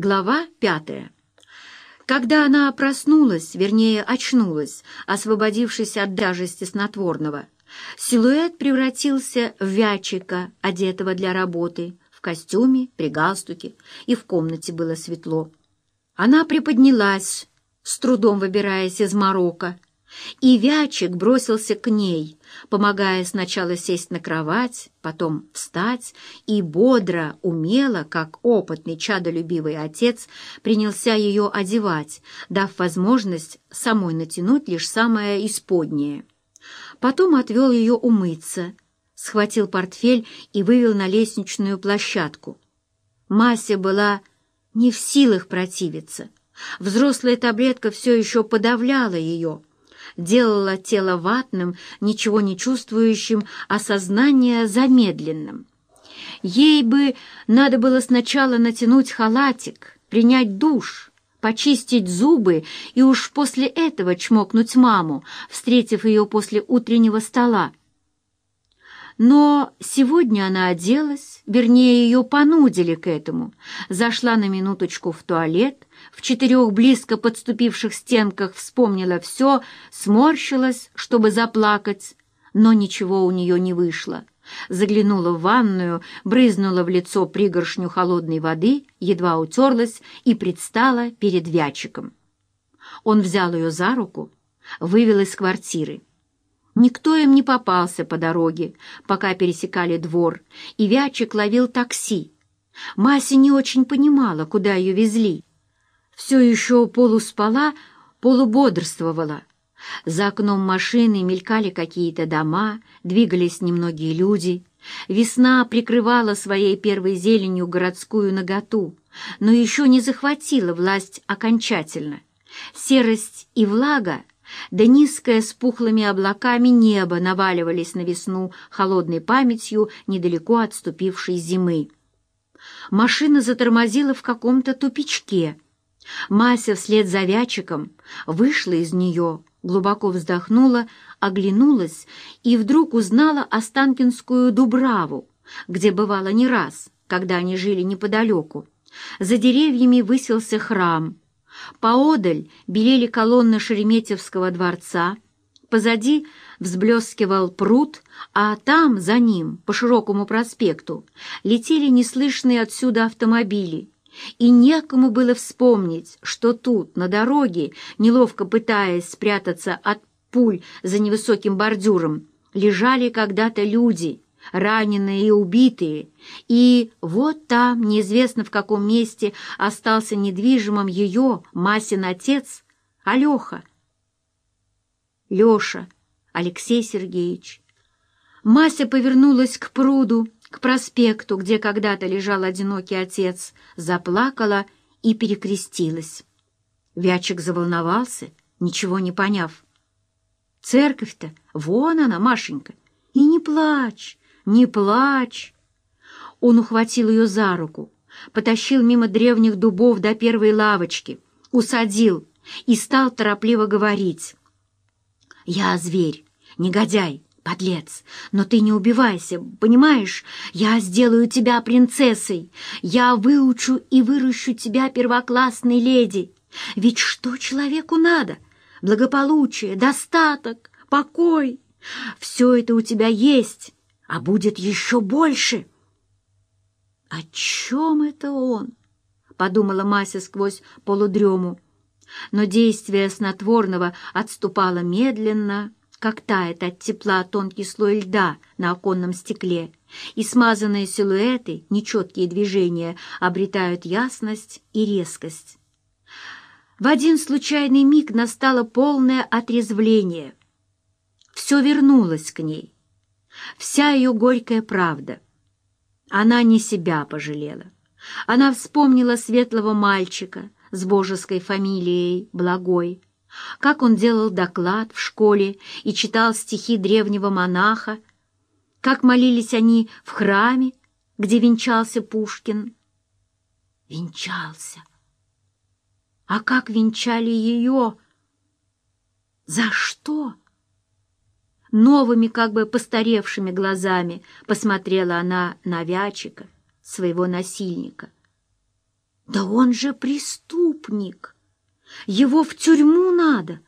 Глава пятая. Когда она проснулась, вернее, очнулась, освободившись от тяжести снотворного, силуэт превратился в вячика, одетого для работы, в костюме, при галстуке, и в комнате было светло. Она приподнялась, с трудом выбираясь из морока, и Вячик бросился к ней, помогая сначала сесть на кровать, потом встать, и бодро, умело, как опытный чадолюбивый отец, принялся ее одевать, дав возможность самой натянуть лишь самое исподнее. Потом отвел ее умыться, схватил портфель и вывел на лестничную площадку. Мася была не в силах противиться. Взрослая таблетка все еще подавляла ее — делала тело ватным, ничего не чувствующим, а сознание замедленным. Ей бы надо было сначала натянуть халатик, принять душ, почистить зубы и уж после этого чмокнуть маму, встретив ее после утреннего стола. Но сегодня она оделась, вернее, ее понудили к этому, зашла на минуточку в туалет, в четырех близко подступивших стенках вспомнила все, сморщилась, чтобы заплакать, но ничего у нее не вышло. Заглянула в ванную, брызнула в лицо пригоршню холодной воды, едва утерлась и предстала перед Вячиком. Он взял ее за руку, вывел из квартиры. Никто им не попался по дороге, пока пересекали двор, и Вячик ловил такси. Мася не очень понимала, куда ее везли. Все еще полуспала, полубодрствовала. За окном машины мелькали какие-то дома, двигались немногие люди. Весна прикрывала своей первой зеленью городскую наготу, но еще не захватила власть окончательно. Серость и влага да низкое с пухлыми облаками небо наваливались на весну холодной памятью недалеко отступившей зимы. Машина затормозила в каком-то тупичке. Мася вслед за Вячиком вышла из нее, глубоко вздохнула, оглянулась и вдруг узнала Останкинскую Дубраву, где бывала не раз, когда они жили неподалеку. За деревьями высился храм — Поодаль белели колонны Шереметьевского дворца, позади взблескивал пруд, а там, за ним, по широкому проспекту, летели неслышные отсюда автомобили. И некому было вспомнить, что тут, на дороге, неловко пытаясь спрятаться от пуль за невысоким бордюром, лежали когда-то люди — раненые и убитые, и вот там, неизвестно в каком месте, остался недвижимым ее, Масин отец, Алеха. Леша, Алексей Сергеевич. Мася повернулась к пруду, к проспекту, где когда-то лежал одинокий отец, заплакала и перекрестилась. Вячик заволновался, ничего не поняв. «Церковь-то, вон она, Машенька, и не плачь, «Не плачь!» Он ухватил ее за руку, потащил мимо древних дубов до первой лавочки, усадил и стал торопливо говорить. «Я зверь, негодяй, подлец, но ты не убивайся, понимаешь? Я сделаю тебя принцессой, я выучу и выращу тебя первоклассной леди. Ведь что человеку надо? Благополучие, достаток, покой. Все это у тебя есть» а будет еще больше. «О чем это он?» — подумала Мася сквозь полудрему. Но действие снотворного отступало медленно, как тает от тепла тонкий слой льда на оконном стекле, и смазанные силуэты, нечеткие движения обретают ясность и резкость. В один случайный миг настало полное отрезвление. Все вернулось к ней — вся ее горькая правда. Она не себя пожалела. Она вспомнила светлого мальчика с божеской фамилией Благой, как он делал доклад в школе и читал стихи древнего монаха, как молились они в храме, где венчался Пушкин. Венчался. А как венчали ее? За что? Новыми, как бы постаревшими глазами посмотрела она на Вячика, своего насильника. Да он же преступник! Его в тюрьму надо!